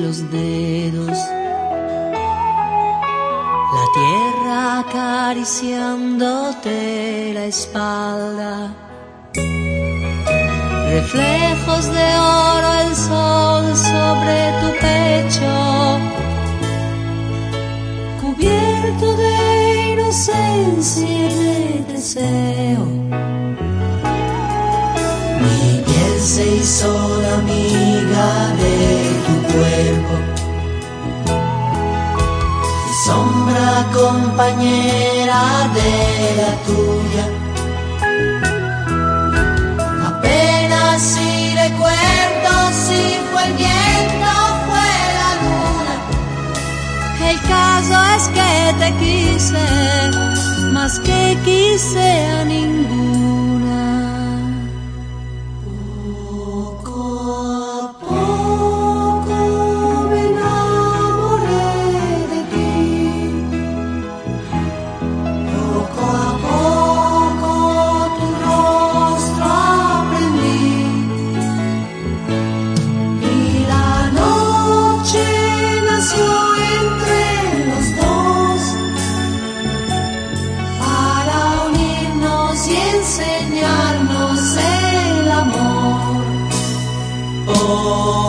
los dedos. La tierra acariciándote la espalda. Reflejos de oro el sol sobre tu pecho. Cubierto de inocencia y deseo. Mi piel se hizo amiga de cuerpo sombra compañera de la tuya. Apenas si recuerdo si fue el viento o fue la luna. El caso es que te quise Poco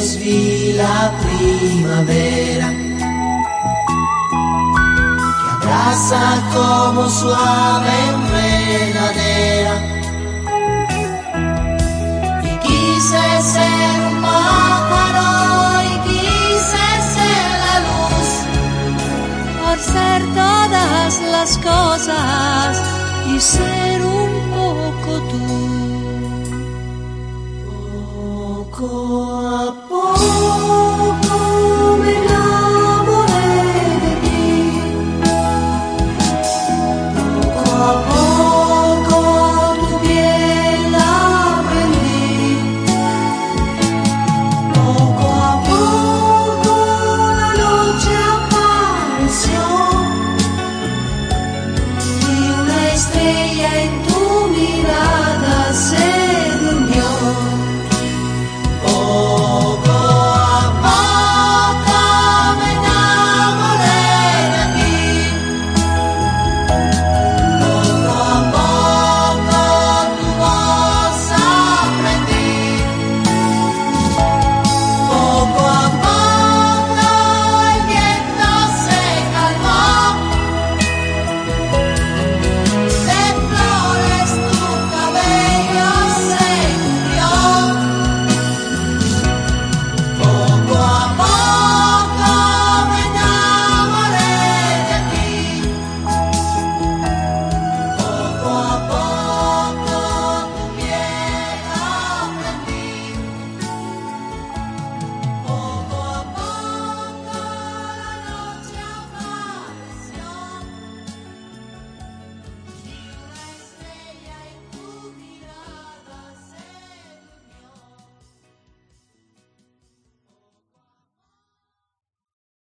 svi la primavera che abraza como suave enredadera y quise ser un pájaro y quise ser la luz por ser todas las cosas y ser un poco tú. Poco